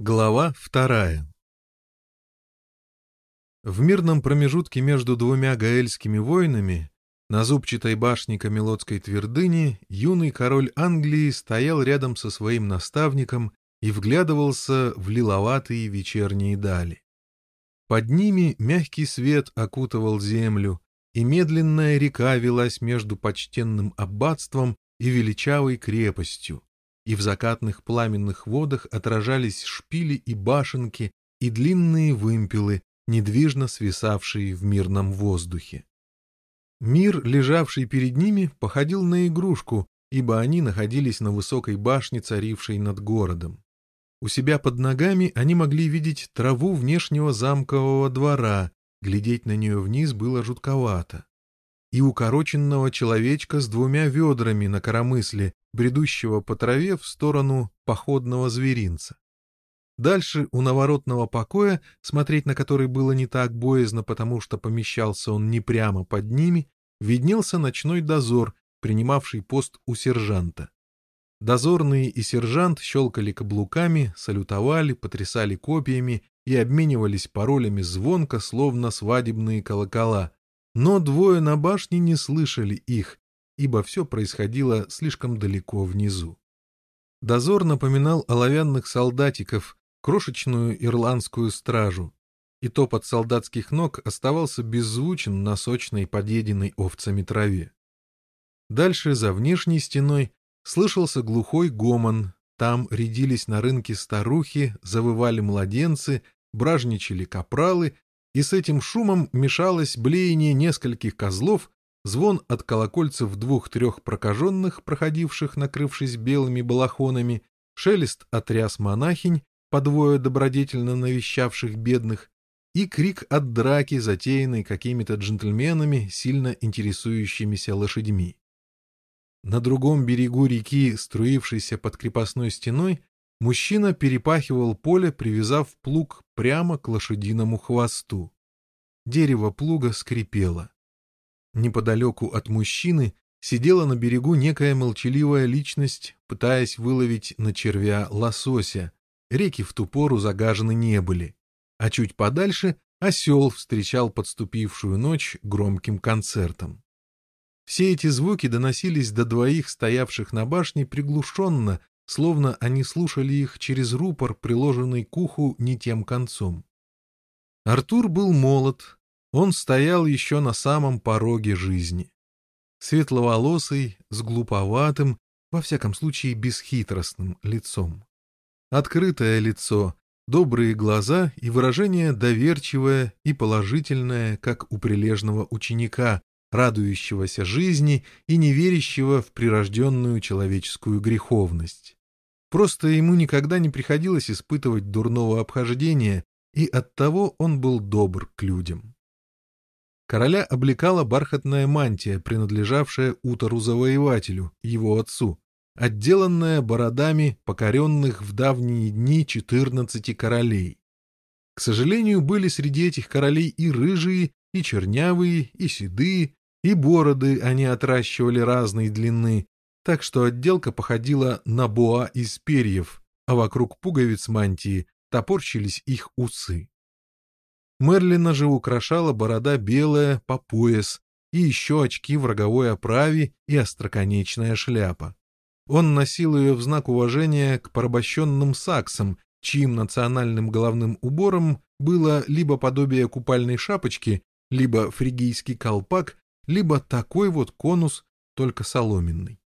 Глава вторая В мирном промежутке между двумя гаэльскими войнами на зубчатой башне Камелотской твердыни юный король Англии стоял рядом со своим наставником и вглядывался в лиловатые вечерние дали. Под ними мягкий свет окутывал землю, и медленная река велась между почтенным аббатством и величавой крепостью, и в закатных пламенных водах отражались шпили и башенки и длинные вымпелы, недвижно свисавшие в мирном воздухе. Мир, лежавший перед ними, походил на игрушку, ибо они находились на высокой башне, царившей над городом. У себя под ногами они могли видеть траву внешнего замкового двора, глядеть на нее вниз было жутковато и укороченного человечка с двумя ведрами на коромысле, бредущего по траве в сторону походного зверинца. Дальше у наворотного покоя, смотреть на который было не так боязно, потому что помещался он не прямо под ними, виднелся ночной дозор, принимавший пост у сержанта. Дозорные и сержант щелкали каблуками, салютовали, потрясали копьями и обменивались паролями звонко, словно свадебные колокола — но двое на башне не слышали их, ибо все происходило слишком далеко внизу. Дозор напоминал оловянных солдатиков, крошечную ирландскую стражу, и топот солдатских ног оставался беззвучен на сочной подъеденной овцами траве. Дальше, за внешней стеной, слышался глухой гомон, там рядились на рынке старухи, завывали младенцы, бражничали капралы и с этим шумом мешалось блеяние нескольких козлов, звон от колокольцев двух-трех прокаженных, проходивших, накрывшись белыми балахонами, шелест отряс монахинь, подвое добродетельно навещавших бедных, и крик от драки, затеянной какими-то джентльменами, сильно интересующимися лошадьми. На другом берегу реки, струившейся под крепостной стеной, мужчина перепахивал поле, привязав плуг прямо к лошадиному хвосту. Дерево плуга скрипело. Неподалеку от мужчины сидела на берегу некая молчаливая личность, пытаясь выловить на червя лосося. Реки в ту пору загажены не были. А чуть подальше осел встречал подступившую ночь громким концертом. Все эти звуки доносились до двоих, стоявших на башне, приглушенно, словно они слушали их через рупор, приложенный к уху не тем концом. Артур был молод, он стоял еще на самом пороге жизни. Светловолосый, с глуповатым, во всяком случае бесхитростным лицом. Открытое лицо, добрые глаза и выражение доверчивое и положительное, как у прилежного ученика, радующегося жизни и не верящего в прирожденную человеческую греховность. Просто ему никогда не приходилось испытывать дурного обхождения, и оттого он был добр к людям. Короля облекала бархатная мантия, принадлежавшая Утору-завоевателю, его отцу, отделанная бородами покоренных в давние дни четырнадцати королей. К сожалению, были среди этих королей и рыжие, и чернявые, и седые, и бороды они отращивали разной длины, так что отделка походила на боа из перьев, а вокруг пуговиц мантии топорщились их усы. Мерлина же украшала борода белая по пояс и еще очки в роговой оправе и остроконечная шляпа. Он носил ее в знак уважения к порабощенным саксам, чьим национальным головным убором было либо подобие купальной шапочки, либо фригийский колпак, либо такой вот конус, только соломенный.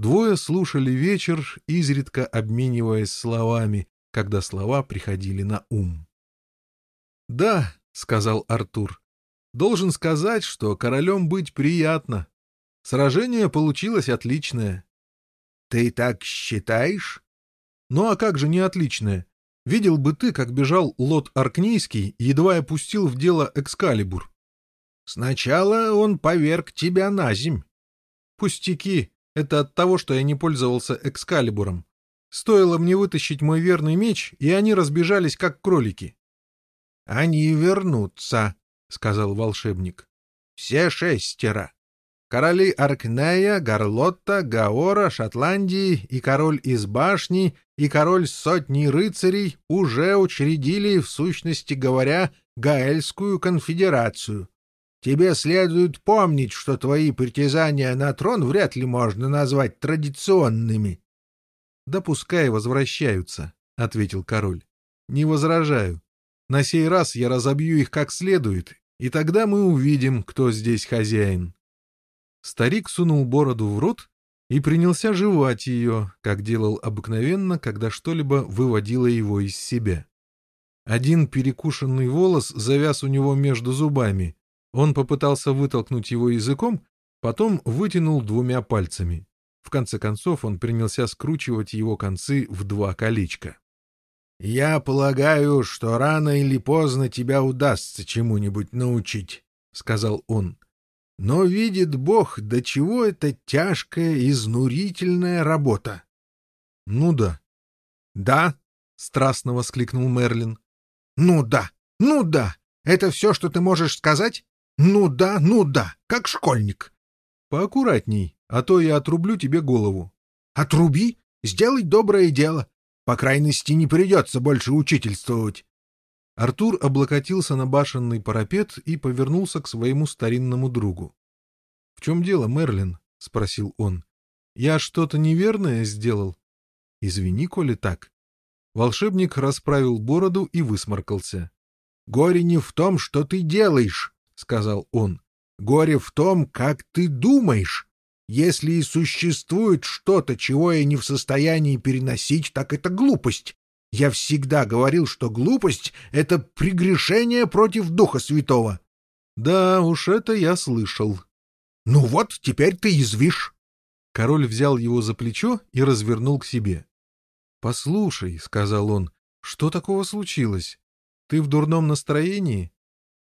Двое слушали вечер, изредка обмениваясь словами, когда слова приходили на ум. «Да», — сказал Артур, — «должен сказать, что королем быть приятно. Сражение получилось отличное». «Ты так считаешь?» «Ну а как же не отличное? Видел бы ты, как бежал лот Аркнийский, едва я пустил в дело Экскалибур». «Сначала он поверг тебя на земь». «Пустяки», это от того, что я не пользовался экскалибуром. Стоило мне вытащить мой верный меч, и они разбежались, как кролики. — Они вернутся, — сказал волшебник. — Все шестеро. Короли Аркнея, Гарлотта, Гаора, Шотландии и король из башни и король сотни рыцарей уже учредили, в сущности говоря, Гаэльскую конфедерацию. Тебе следует помнить, что твои притязания на трон вряд ли можно назвать традиционными. — Да пускай возвращаются, — ответил король. — Не возражаю. На сей раз я разобью их как следует, и тогда мы увидим, кто здесь хозяин. Старик сунул бороду в рот и принялся жевать ее, как делал обыкновенно, когда что-либо выводило его из себя. Один перекушенный волос завяз у него между зубами — он попытался вытолкнуть его языком, потом вытянул двумя пальцами. В конце концов он принялся скручивать его концы в два колечка. «Я полагаю, что рано или поздно тебя удастся чему-нибудь научить», — сказал он. «Но видит Бог, до чего это тяжкая, изнурительная работа». «Ну да». «Да?» — страстно воскликнул Мерлин. «Ну да, ну да! Это все, что ты можешь сказать?» «Ну да, ну да, как школьник!» «Поаккуратней, а то я отрублю тебе голову». «Отруби! Сделай доброе дело! По крайности, не придется больше учительствовать!» Артур облокотился на башенный парапет и повернулся к своему старинному другу. — В чем дело, Мерлин? — спросил он. — Я что-то неверное сделал? — Извини, коли так. Волшебник расправил бороду и высморкался. — Горе не в том, что ты делаешь, — сказал он. «Горе в том, как ты думаешь. Если и существует что-то, чего я не в состоянии переносить, так это глупость. Я всегда говорил, что глупость — это прегрешение против Духа Святого». «Да уж это я слышал». «Ну вот, теперь ты извишь». Король взял его за плечо и развернул к себе. «Послушай», — сказал он, — «что такого случилось? Ты в дурном настроении?»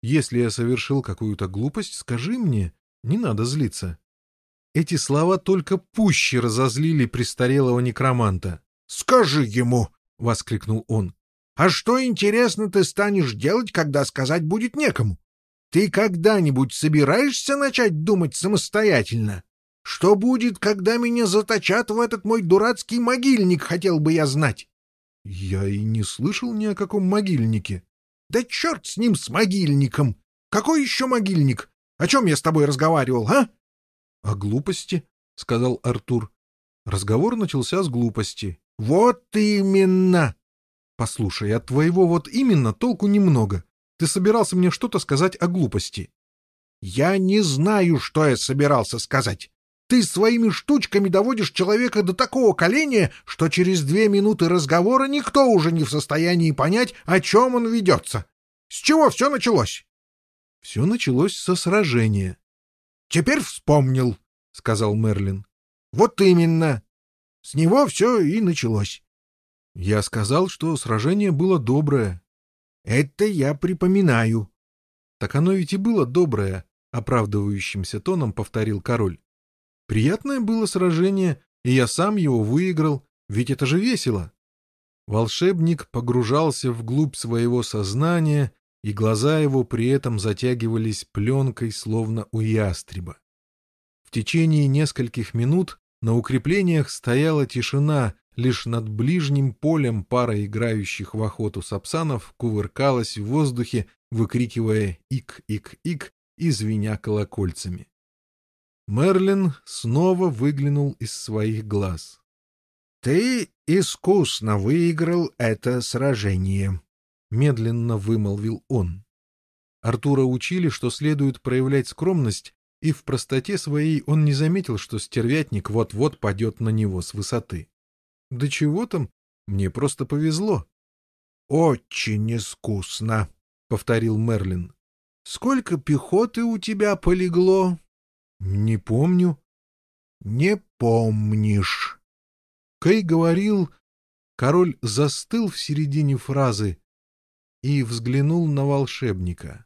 Если я совершил какую-то глупость, скажи мне, не надо злиться. Эти слова только пуще разозлили престарелого некроманта. — Скажи ему! — воскликнул он. — А что, интересно, ты станешь делать, когда сказать будет некому? Ты когда-нибудь собираешься начать думать самостоятельно? Что будет, когда меня заточат в этот мой дурацкий могильник, хотел бы я знать? — Я и не слышал ни о каком могильнике. Да черт с ним, с могильником! Какой еще могильник? О чем я с тобой разговаривал, а? — О глупости, — сказал Артур. Разговор начался с глупости. — Вот именно! — Послушай, от твоего вот именно толку немного. Ты собирался мне что-то сказать о глупости. — Я не знаю, что я собирался сказать. Ты своими штучками доводишь человека до такого коления, что через две минуты разговора никто уже не в состоянии понять, о чем он ведется. С чего все началось? — Все началось со сражения. — Теперь вспомнил, — сказал Мерлин. — Вот именно. С него все и началось. Я сказал, что сражение было доброе. — Это я припоминаю. — Так оно ведь и было доброе, — оправдывающимся тоном повторил король. Приятное было сражение, и я сам его выиграл, ведь это же весело. Волшебник погружался вглубь своего сознания, и глаза его при этом затягивались пленкой, словно у ястреба. В течение нескольких минут на укреплениях стояла тишина, лишь над ближним полем пара играющих в охоту сапсанов кувыркалась в воздухе, выкрикивая «ик-ик-ик» и звеня колокольцами. Мерлин снова выглянул из своих глаз. — Ты искусно выиграл это сражение, — медленно вымолвил он. Артура учили, что следует проявлять скромность, и в простоте своей он не заметил, что стервятник вот-вот падет на него с высоты. — Да чего там? Мне просто повезло. — Очень искусно, — повторил Мерлин. — Сколько пехоты у тебя полегло? Не помню. Не помнишь. Кэй говорил, король застыл в середине фразы и взглянул на волшебника.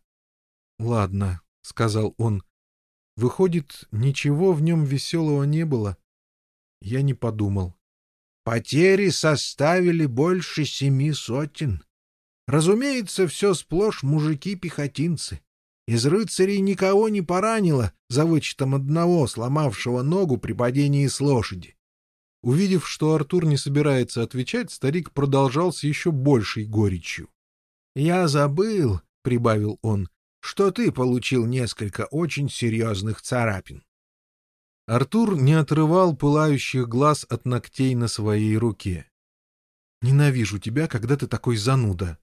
«Ладно», — сказал он, — «выходит, ничего в нем веселого не было?» Я не подумал. «Потери составили больше семи сотен. Разумеется, все сплошь мужики-пехотинцы. Из рыцарей никого не поранило, за вычетом одного, сломавшего ногу при падении с лошади. Увидев, что Артур не собирается отвечать, старик продолжал с еще большей горечью. — Я забыл, — прибавил он, — что ты получил несколько очень серьезных царапин. Артур не отрывал пылающих глаз от ногтей на своей руке. «Ненавижу тебя, когда ты такой зануда».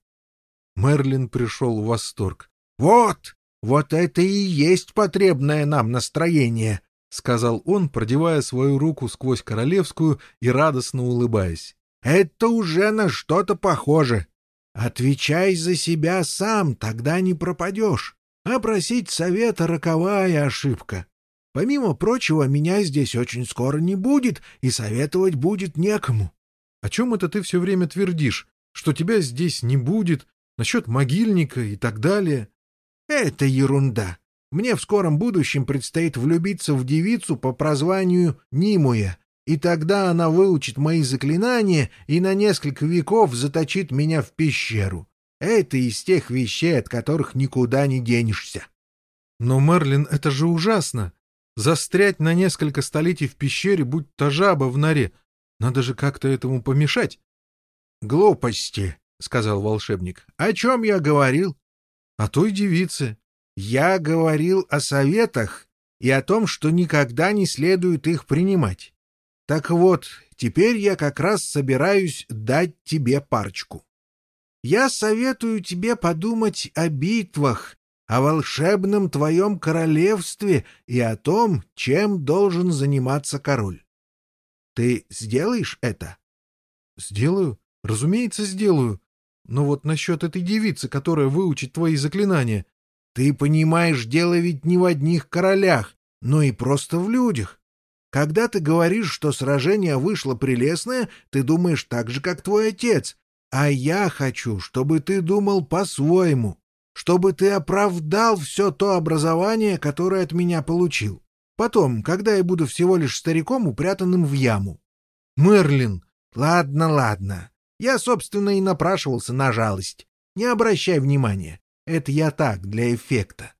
Мерлин пришел в восторг. «Вот! «Вот это и есть потребное нам настроение», — сказал он, продевая свою руку сквозь королевскую и радостно улыбаясь. «Это уже на что-то похоже. Отвечай за себя сам, тогда не пропадешь. А просить совета — роковая ошибка. Помимо прочего, меня здесь очень скоро не будет, и советовать будет некому». «О чем это ты все время твердишь? Что тебя здесь не будет, насчет могильника и так далее?» Это ерунда. Мне в скором будущем предстоит влюбиться в девицу по прозванию Нимуя, и тогда она выучит мои заклинания и на несколько веков заточит меня в пещеру. Это из тех вещей, от которых никуда не денешься. Но, Мерлин, это же ужасно. Застрять на несколько столетий в пещере, будь то жаба в норе. Надо же как-то этому помешать. — Глупости, — сказал волшебник. — О чем я говорил? О той девице. — Я говорил о советах и о том, что никогда не следует их принимать. Так вот, теперь я как раз собираюсь дать тебе парочку. Я советую тебе подумать о битвах, о волшебном твоем королевстве и о том, чем должен заниматься король. Ты сделаешь это? — Сделаю. Разумеется, сделаю. Но ну вот насчет этой девицы, которая выучит твои заклинания... Ты понимаешь, дело ведь не в одних королях, но и просто в людях. Когда ты говоришь, что сражение вышло прелестное, ты думаешь так же, как твой отец. А я хочу, чтобы ты думал по-своему, чтобы ты оправдал все то образование, которое от меня получил. Потом, когда я буду всего лишь стариком, упрятанным в яму. Мерлин, ладно, ладно, я, собственно, и напрашивался на жалость. Не обращай внимания. Это я так, для эффекта.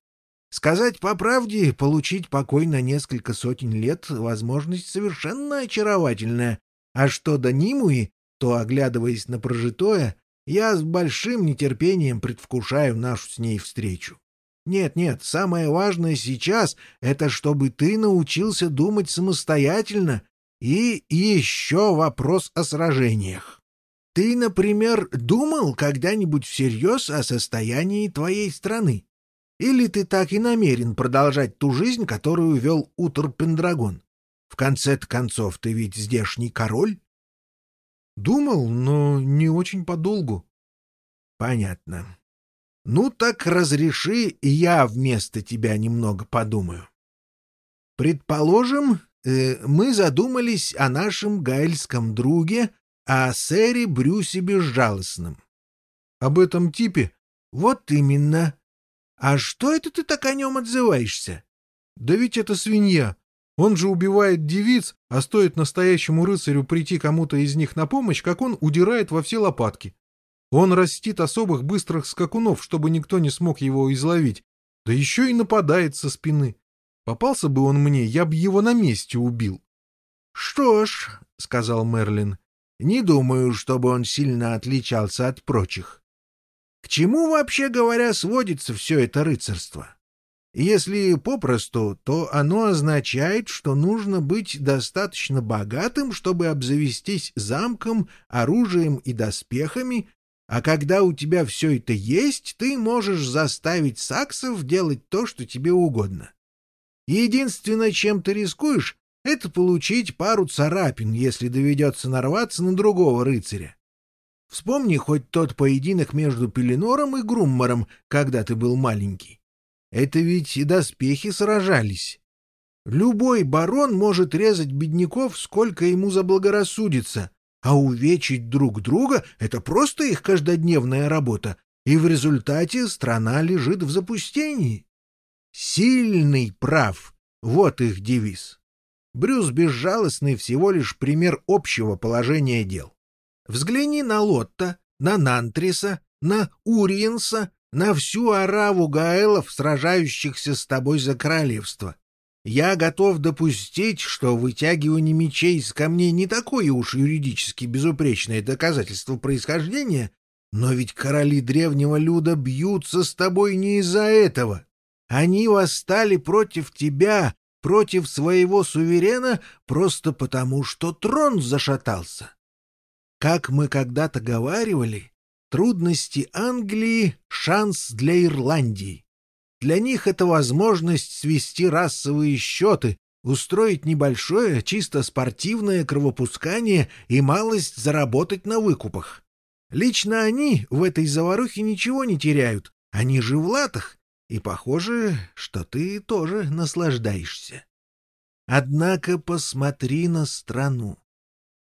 Сказать по правде, получить покой на несколько сотен лет — возможность совершенно очаровательная. А что до Нимуи, то, оглядываясь на прожитое, я с большим нетерпением предвкушаю нашу с ней встречу. Нет-нет, самое важное сейчас — это чтобы ты научился думать самостоятельно и еще вопрос о сражениях. Ты, например, думал когда-нибудь всерьез о состоянии твоей страны? Или ты так и намерен продолжать ту жизнь, которую вел Утр Пендрагон? В конце концов, ты ведь здешний король? Думал, но не очень подолгу. Понятно. Ну так разреши, я вместо тебя немного подумаю. Предположим, э, мы задумались о нашем гайльском друге, а Сэри Брюси безжалостным. — Об этом типе? — Вот именно. — А что это ты так о нем отзываешься? — Да ведь это свинья. Он же убивает девиц, а стоит настоящему рыцарю прийти кому-то из них на помощь, как он удирает во все лопатки. Он растит особых быстрых скакунов, чтобы никто не смог его изловить, да еще и нападает со спины. Попался бы он мне, я бы его на месте убил. — Что ж, — сказал Мерлин, не думаю, чтобы он сильно отличался от прочих. К чему, вообще говоря, сводится все это рыцарство? Если попросту, то оно означает, что нужно быть достаточно богатым, чтобы обзавестись замком, оружием и доспехами, а когда у тебя все это есть, ты можешь заставить саксов делать то, что тебе угодно. Единственное, чем ты рискуешь, это получить пару царапин, если доведется нарваться на другого рыцаря. Вспомни хоть тот поединок между Пеленором и Груммором, когда ты был маленький. Это ведь и доспехи сражались. Любой барон может резать бедняков, сколько ему заблагорассудится, а увечить друг друга — это просто их каждодневная работа, и в результате страна лежит в запустении. Сильный прав — вот их девиз. Брюс безжалостный всего лишь пример общего положения дел. Взгляни на Лотта, на Нантриса, на Уриенса, на всю ораву гаэлов, сражающихся с тобой за королевство. Я готов допустить, что вытягивание мечей из камней не такое уж юридически безупречное доказательство происхождения, но ведь короли древнего люда бьются с тобой не из-за этого. Они восстали против тебя, против своего суверена просто потому, что трон зашатался. Как мы когда-то говаривали, трудности Англии — шанс для Ирландии. Для них это возможность свести расовые счеты, устроить небольшое, чисто спортивное кровопускание и малость заработать на выкупах. Лично они в этой заварухе ничего не теряют, они же в латах, и похоже, что ты тоже наслаждаешься. Однако посмотри на страну.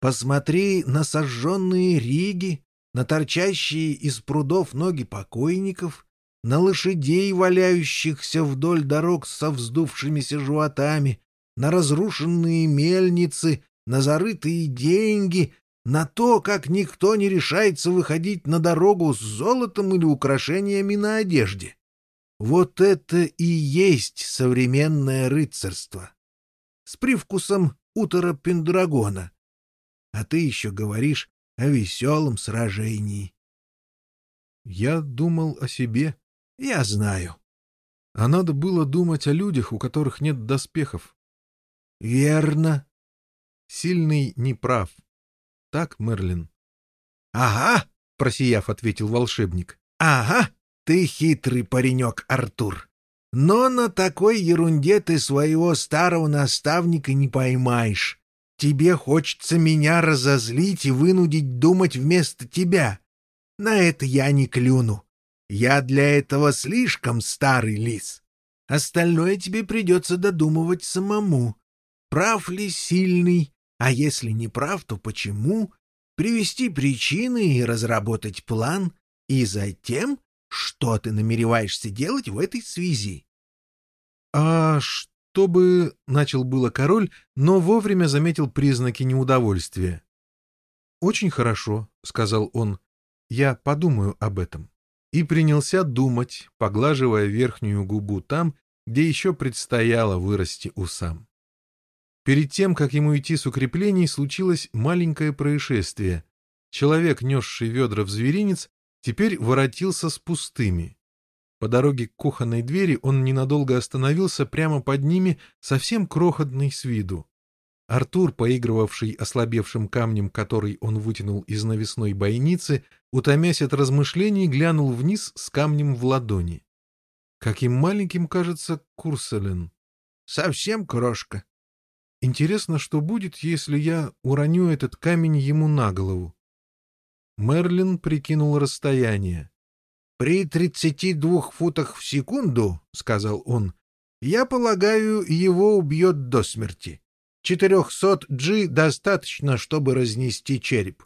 Посмотри на сожженные риги, на торчащие из прудов ноги покойников, на лошадей, валяющихся вдоль дорог со вздувшимися животами, на разрушенные мельницы, на зарытые деньги, на то, как никто не решается выходить на дорогу с золотом или украшениями на одежде. Вот это и есть современное рыцарство. С привкусом утора Пендрагона. А ты еще говоришь о веселом сражении. Я думал о себе. Я знаю. А надо было думать о людях, у которых нет доспехов. Верно. Сильный не прав. Так, Мерлин? Ага, просияв, ответил волшебник. Ага ты хитрый паренек, Артур. Но на такой ерунде ты своего старого наставника не поймаешь. Тебе хочется меня разозлить и вынудить думать вместо тебя. На это я не клюну. Я для этого слишком старый лис. Остальное тебе придется додумывать самому. Прав ли сильный, а если не прав, то почему? Привести причины и разработать план, и затем что ты намереваешься делать в этой связи? — А чтобы... — начал было король, но вовремя заметил признаки неудовольствия. — Очень хорошо, — сказал он. — Я подумаю об этом. И принялся думать, поглаживая верхнюю губу там, где еще предстояло вырасти усам. Перед тем, как ему идти с укреплений, случилось маленькое происшествие. Человек, несший ведра в зверинец, Теперь воротился с пустыми. По дороге к кухонной двери он ненадолго остановился прямо под ними, совсем крохотный с виду. Артур, поигрывавший ослабевшим камнем, который он вытянул из навесной бойницы, утомясь от размышлений, глянул вниз с камнем в ладони. Каким маленьким кажется Курселин. Совсем крошка. Интересно, что будет, если я уроню этот камень ему на голову. Мерлин прикинул расстояние. «При тридцати двух футах в секунду, — сказал он, — я полагаю, его убьет до смерти. Четырехсот G достаточно, чтобы разнести череп».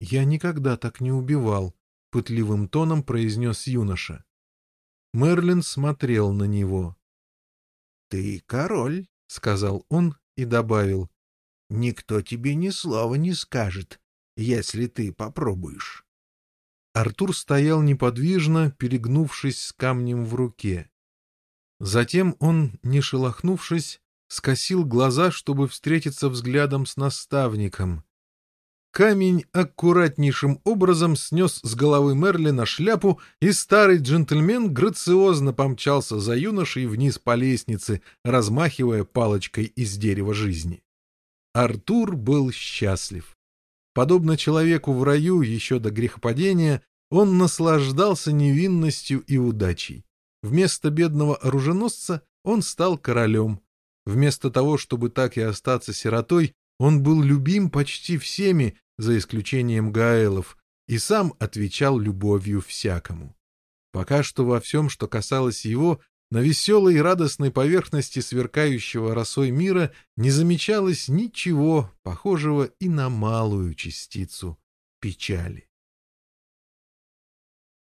«Я никогда так не убивал», — пытливым тоном произнес юноша. Мерлин смотрел на него. «Ты король», — сказал он и добавил. «Никто тебе ни слова не скажет, если ты попробуешь. Артур стоял неподвижно, перегнувшись с камнем в руке. Затем он, не шелохнувшись, скосил глаза, чтобы встретиться взглядом с наставником. Камень аккуратнейшим образом снес с головы Мерлина шляпу, и старый джентльмен грациозно помчался за юношей вниз по лестнице, размахивая палочкой из дерева жизни. Артур был счастлив. Подобно человеку в раю еще до грехопадения, он наслаждался невинностью и удачей. Вместо бедного оруженосца он стал королем. Вместо того, чтобы так и остаться сиротой, он был любим почти всеми, за исключением Гаэлов, и сам отвечал любовью всякому. Пока что во всем, что касалось его, на веселой и радостной поверхности сверкающего росой мира не замечалось ничего похожего и на малую частицу печали.